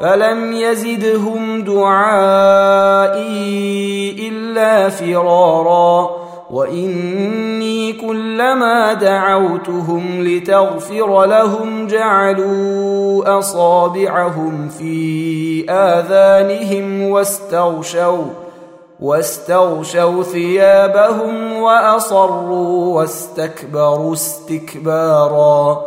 فلم يزدهم دعائي الا فرارا واني كلما دعوتهم لتغفر لهم جعلوا اصابعهم في اذانهم واستغشوا واستغشوا ثيابهم واصروا واستكبروا استكبارا